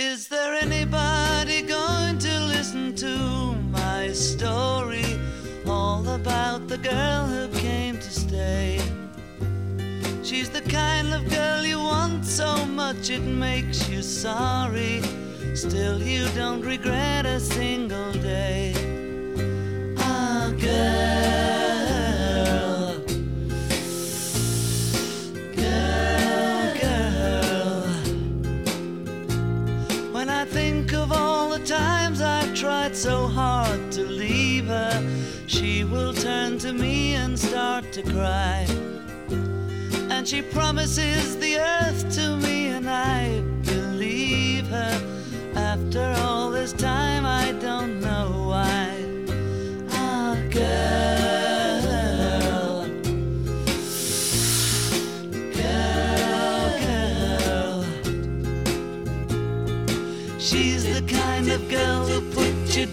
Is there anybody going to listen to my story? All about the girl who came to stay. She's the kind of girl you want so much it makes you sorry. Still, you don't regret a single day. So hard to leave her, she will turn to me and start to cry. And she promises the earth to me, and I believe her. After all this time, I don't know why. Ah, girl. Girl, girl. She's the kind of girl who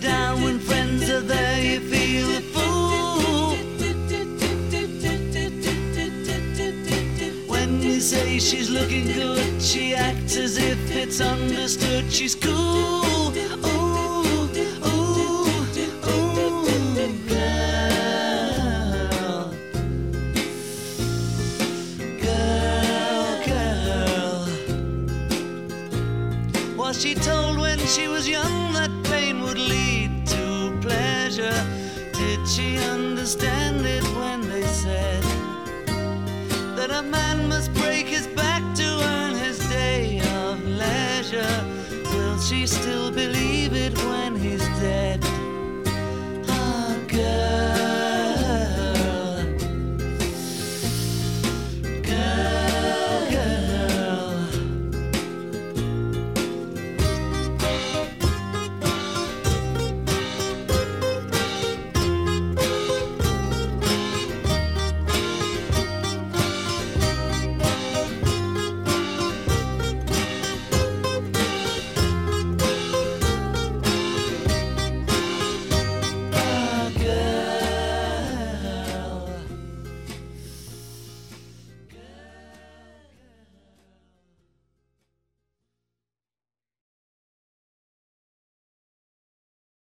down when friends are there. You feel a fool. When you say she's looking good, she acts as if it's understood. She's cool. She told when she was young that pain would lead to pleasure? Did she understand it when they said that a man must break his back to earn his day of leisure? Will she still believe it when